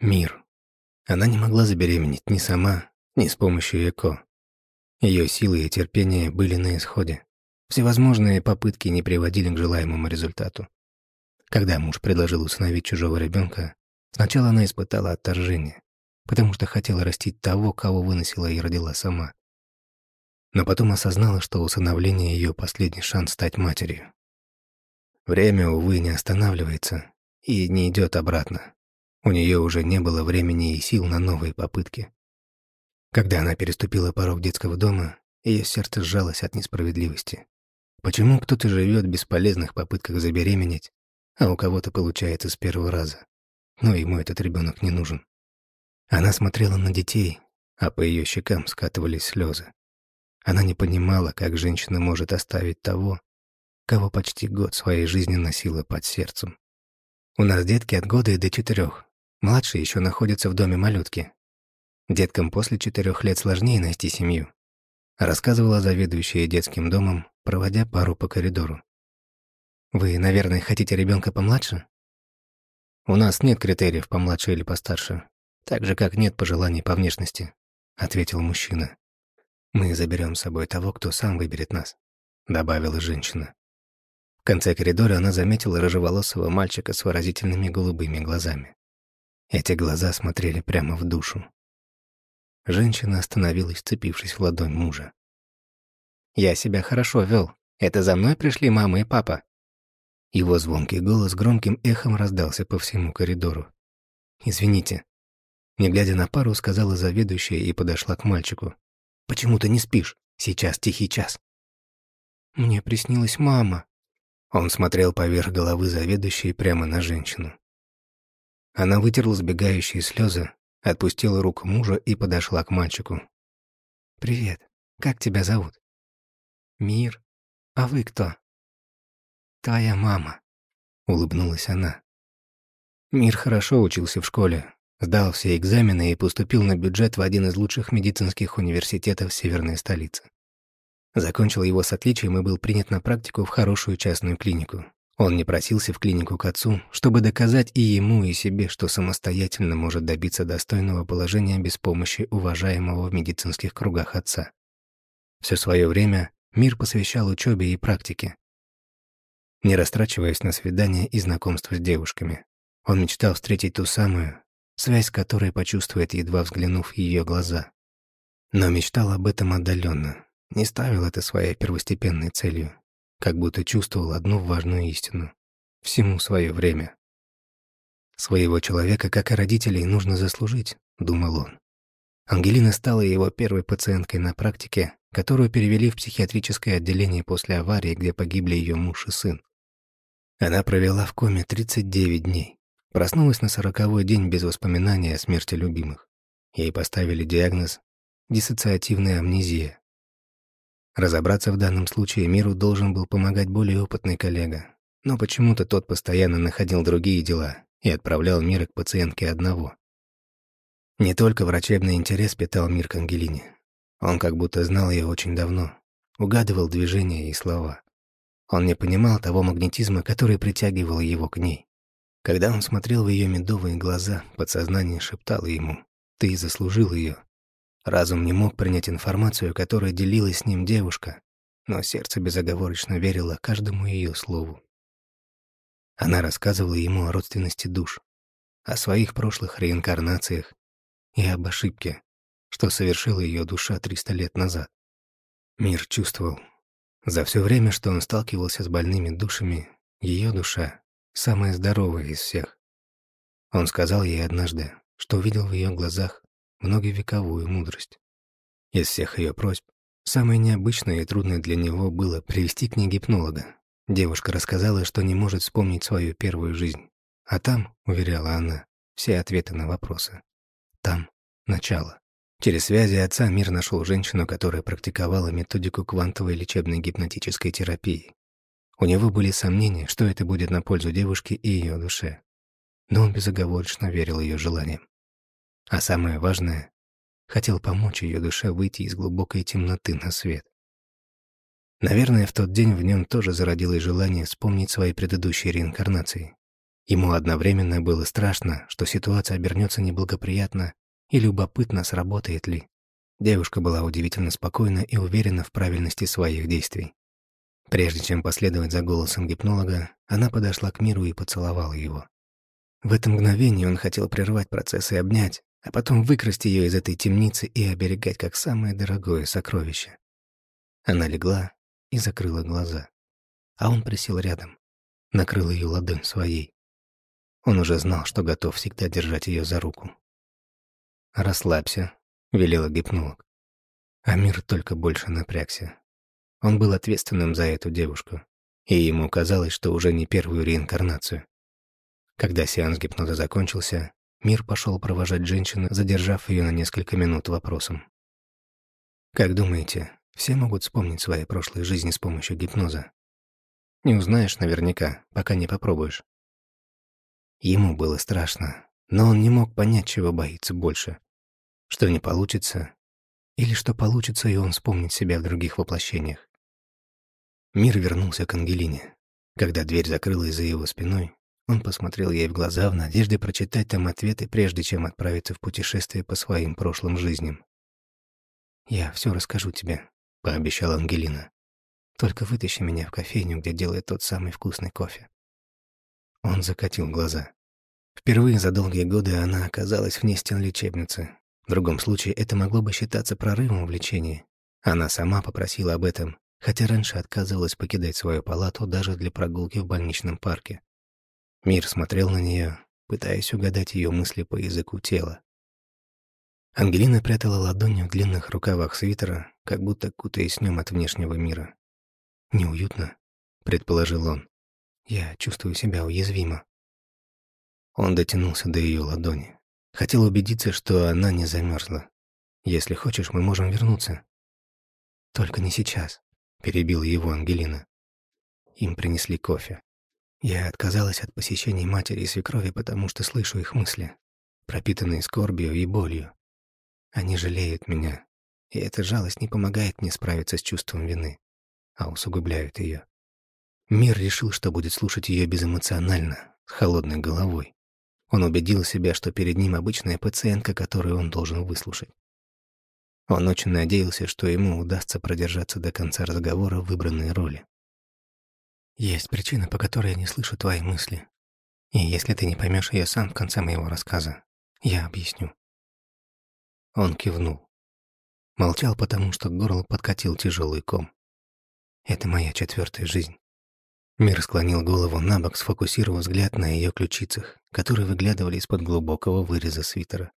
Мир. Она не могла забеременеть ни сама, ни с помощью ЭКО. Ее силы и терпение были на исходе. Всевозможные попытки не приводили к желаемому результату. Когда муж предложил усыновить чужого ребенка, сначала она испытала отторжение, потому что хотела растить того, кого выносила и родила сама. Но потом осознала, что усыновление — ее последний шанс стать матерью. Время, увы, не останавливается и не идет обратно. У нее уже не было времени и сил на новые попытки. Когда она переступила порог детского дома, ее сердце сжалось от несправедливости. Почему кто-то живет в бесполезных попытках забеременеть, а у кого-то получается с первого раза? Но ему этот ребенок не нужен. Она смотрела на детей, а по ее щекам скатывались слезы. Она не понимала, как женщина может оставить того, кого почти год своей жизни носила под сердцем. У нас детки от года и до четырех. Младшие еще находятся в доме малютки. Деткам после четырех лет сложнее найти семью. Рассказывала заведующая детским домом, проводя пару по коридору. Вы, наверное, хотите ребенка помладше? У нас нет критериев помладше или постарше, так же, как нет пожеланий по внешности, ответил мужчина. Мы заберем с собой того, кто сам выберет нас, добавила женщина. В конце коридора она заметила рыжеволосого мальчика с выразительными голубыми глазами. Эти глаза смотрели прямо в душу. Женщина остановилась, цепившись в ладонь мужа. «Я себя хорошо вел. Это за мной пришли мама и папа. Его звонкий голос громким эхом раздался по всему коридору. «Извините». Не глядя на пару, сказала заведующая и подошла к мальчику. «Почему ты не спишь? Сейчас тихий час». «Мне приснилась мама». Он смотрел поверх головы заведующей прямо на женщину. Она вытерла сбегающие слезы, отпустила руку мужа и подошла к мальчику. «Привет. Как тебя зовут?» «Мир. А вы кто?» «Твоя мама», — улыбнулась она. Мир хорошо учился в школе, сдал все экзамены и поступил на бюджет в один из лучших медицинских университетов северной столицы. Закончил его с отличием и был принят на практику в хорошую частную клинику. Он не просился в клинику к отцу, чтобы доказать и ему, и себе, что самостоятельно может добиться достойного положения без помощи уважаемого в медицинских кругах отца. Все свое время Мир посвящал учебе и практике, не растрачиваясь на свидания и знакомства с девушками. Он мечтал встретить ту самую, связь которой почувствует, едва взглянув в ее глаза. Но мечтал об этом отдаленно, не ставил это своей первостепенной целью, как будто чувствовал одну важную истину — всему свое время. Своего человека, как и родителей, нужно заслужить, думал он. Ангелина стала его первой пациенткой на практике, которую перевели в психиатрическое отделение после аварии, где погибли ее муж и сын. Она провела в коме 39 дней. Проснулась на сороковой день без воспоминаний о смерти любимых. Ей поставили диагноз диссоциативная амнезия. Разобраться в данном случае миру должен был помогать более опытный коллега, но почему-то тот постоянно находил другие дела и отправлял мира к пациентке одного. Не только врачебный интерес питал мир к Ангелине. Он как будто знал ее очень давно, угадывал движения и слова. Он не понимал того магнетизма, который притягивал его к ней. Когда он смотрел в ее медовые глаза, подсознание шептало ему «Ты заслужил ее». Разум не мог принять информацию, которую делилась с ним девушка, но сердце безоговорочно верило каждому ее слову. Она рассказывала ему о родственности душ, о своих прошлых реинкарнациях и об ошибке, что совершила ее душа 300 лет назад. Мир чувствовал, за все время, что он сталкивался с больными душами, ее душа — самая здоровая из всех. Он сказал ей однажды, что увидел в ее глазах многовековую мудрость. Из всех ее просьб самое необычное и трудное для него было привести к ней гипнолога. Девушка рассказала, что не может вспомнить свою первую жизнь. А там, уверяла она, все ответы на вопросы. Там — начало. Через связи отца Мир нашел женщину, которая практиковала методику квантовой лечебной гипнотической терапии. У него были сомнения, что это будет на пользу девушки и ее душе. Но он безоговорочно верил ее желаниям. А самое важное, хотел помочь ее душе выйти из глубокой темноты на свет. Наверное, в тот день в нем тоже зародилось желание вспомнить свои предыдущие реинкарнации. Ему одновременно было страшно, что ситуация обернется неблагоприятно, и любопытно, сработает ли. Девушка была удивительно спокойна и уверена в правильности своих действий. Прежде чем последовать за голосом гипнолога, она подошла к миру и поцеловала его. В это мгновение он хотел прервать процесс и обнять, а потом выкрасть ее из этой темницы и оберегать как самое дорогое сокровище. Она легла и закрыла глаза, а он присел рядом, накрыл ее ладонь своей. Он уже знал, что готов всегда держать ее за руку. «Расслабься», — велела гипнолог. Амир только больше напрягся. Он был ответственным за эту девушку, и ему казалось, что уже не первую реинкарнацию. Когда сеанс гипноза закончился, Мир пошел провожать женщину, задержав ее на несколько минут вопросом. «Как думаете, все могут вспомнить свои прошлые жизни с помощью гипноза? Не узнаешь наверняка, пока не попробуешь». Ему было страшно, но он не мог понять, чего боится больше. Что не получится, или что получится, и он вспомнит себя в других воплощениях. Мир вернулся к Ангелине. Когда дверь закрылась за его спиной, он посмотрел ей в глаза в надежде прочитать там ответы, прежде чем отправиться в путешествие по своим прошлым жизням. «Я все расскажу тебе», — пообещала Ангелина. «Только вытащи меня в кофейню, где делает тот самый вкусный кофе». Он закатил глаза. Впервые за долгие годы она оказалась вне стен лечебницы, в другом случае это могло бы считаться прорывом в лечении. Она сама попросила об этом, хотя раньше отказывалась покидать свою палату даже для прогулки в больничном парке. Мир смотрел на нее, пытаясь угадать ее мысли по языку тела. Ангелина прятала ладони в длинных рукавах свитера, как будто кутаясь в нем от внешнего мира. «Неуютно», — предположил он. «Я чувствую себя уязвимо». Он дотянулся до ее ладони. Хотел убедиться, что она не замерзла. Если хочешь, мы можем вернуться. Только не сейчас, перебила его Ангелина. Им принесли кофе. Я отказалась от посещений матери и свекрови, потому что слышу их мысли, пропитанные скорбью и болью. Они жалеют меня, и эта жалость не помогает мне справиться с чувством вины, а усугубляет ее. Мир решил, что будет слушать ее безэмоционально, с холодной головой. Он убедил себя, что перед ним обычная пациентка, которую он должен выслушать. Он очень надеялся, что ему удастся продержаться до конца разговора в выбранной роли. «Есть причина, по которой я не слышу твои мысли. И если ты не поймешь ее сам в конце моего рассказа, я объясню». Он кивнул. Молчал, потому что к горлу подкатил тяжелый ком. «Это моя четвертая жизнь. Мир склонил голову на бок, сфокусировав взгляд на ее ключицах, которые выглядывали из-под глубокого выреза свитера.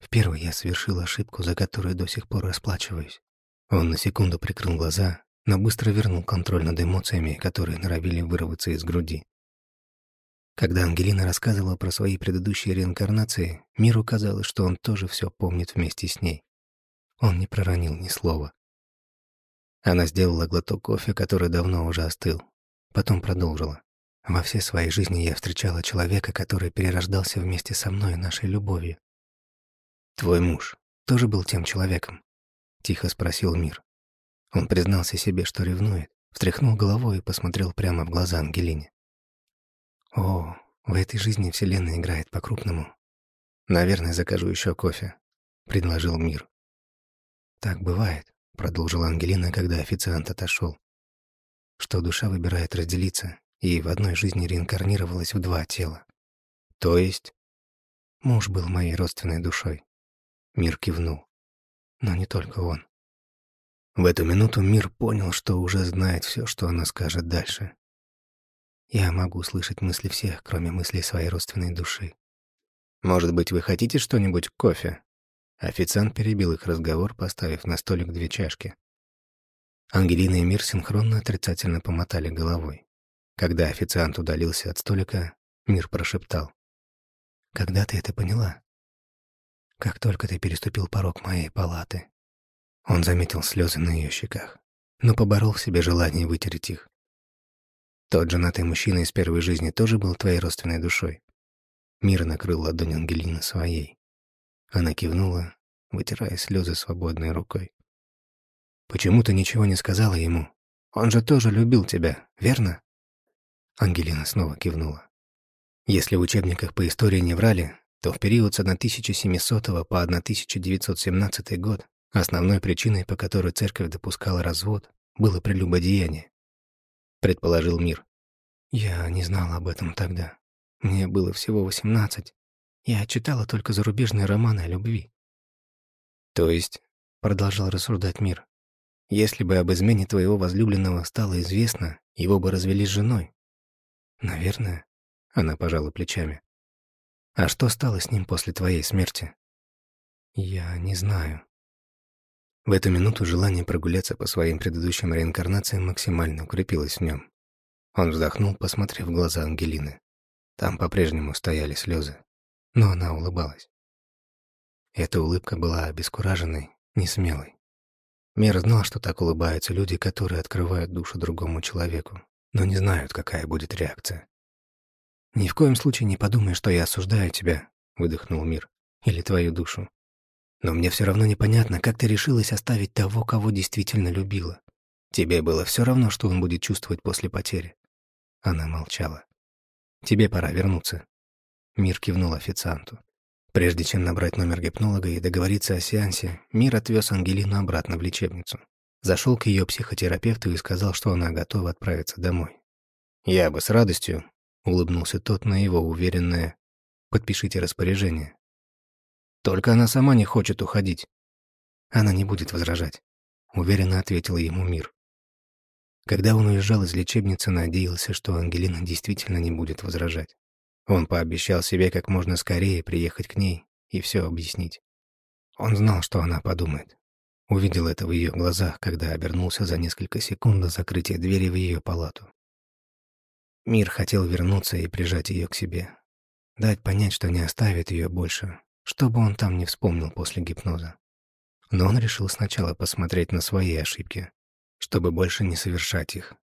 В первый я совершил ошибку, за которую до сих пор расплачиваюсь. Он на секунду прикрыл глаза, но быстро вернул контроль над эмоциями, которые норовили вырваться из груди. Когда Ангелина рассказывала про свои предыдущие реинкарнации, Миру казалось, что он тоже все помнит вместе с ней. Он не проронил ни слова. Она сделала глоток кофе, который давно уже остыл, Потом продолжила. Во всей своей жизни я встречала человека, который перерождался вместе со мной и нашей любовью. «Твой муж тоже был тем человеком?» — тихо спросил Мир. Он признался себе, что ревнует, встряхнул головой и посмотрел прямо в глаза Ангелине. «О, в этой жизни Вселенная играет по-крупному. Наверное, закажу еще кофе», — предложил Мир. «Так бывает», — продолжила Ангелина, когда официант отошел что душа выбирает разделиться и в одной жизни реинкарнировалась в два тела. То есть муж был моей родственной душой. Мир кивнул. Но не только он. В эту минуту Мир понял, что уже знает все, что она скажет дальше. Я могу слышать мысли всех, кроме мыслей своей родственной души. Может быть, вы хотите что-нибудь кофе? Официант перебил их разговор, поставив на столик две чашки. Ангелина и Мир синхронно отрицательно помотали головой. Когда официант удалился от столика, Мир прошептал. «Когда ты это поняла?» «Как только ты переступил порог моей палаты». Он заметил слезы на ее щеках, но поборол в себе желание вытереть их. «Тот женатый мужчина из первой жизни тоже был твоей родственной душой?» Мир накрыл ладонь Ангелины своей. Она кивнула, вытирая слезы свободной рукой. Почему ты ничего не сказала ему? Он же тоже любил тебя, верно?» Ангелина снова кивнула. Если в учебниках по истории не врали, то в период с 1700 по 1917 год основной причиной, по которой церковь допускала развод, было прелюбодеяние. Предположил мир. Я не знала об этом тогда. Мне было всего 18. Я читала только зарубежные романы о любви. То есть, продолжал рассуждать мир, если бы об измене твоего возлюбленного стало известно, его бы развели с женой. Наверное, она пожала плечами. А что стало с ним после твоей смерти? Я не знаю. В эту минуту желание прогуляться по своим предыдущим реинкарнациям максимально укрепилось в нем. Он вздохнул, посмотрев в глаза Ангелины. Там по-прежнему стояли слезы, но она улыбалась. Эта улыбка была обескураженной, несмелой. Мир знал, что так улыбаются люди, которые открывают душу другому человеку, но не знают, какая будет реакция. «Ни в коем случае не подумай, что я осуждаю тебя», — выдохнул мир, — «или твою душу. Но мне все равно непонятно, как ты решилась оставить того, кого действительно любила. Тебе было все равно, что он будет чувствовать после потери». Она молчала. «Тебе пора вернуться». Мир кивнул официанту. Прежде чем набрать номер гипнолога и договориться о сеансе, Мир отвез Ангелину обратно в лечебницу. Зашел к ее психотерапевту и сказал, что она готова отправиться домой. «Я бы с радостью», Улыбнулся тот на его уверенное «Подпишите распоряжение». «Только она сама не хочет уходить». «Она не будет возражать», — уверенно ответила ему мир. Когда он уезжал из лечебницы, надеялся, что Ангелина действительно не будет возражать. Он пообещал себе как можно скорее приехать к ней и все объяснить. Он знал, что она подумает. Увидел это в ее глазах, когда обернулся за несколько секунд до закрытия двери в ее палату. Мир хотел вернуться и прижать ее к себе. Дать понять, что не оставит ее больше, чтобы он там не вспомнил после гипноза. Но он решил сначала посмотреть на свои ошибки, чтобы больше не совершать их.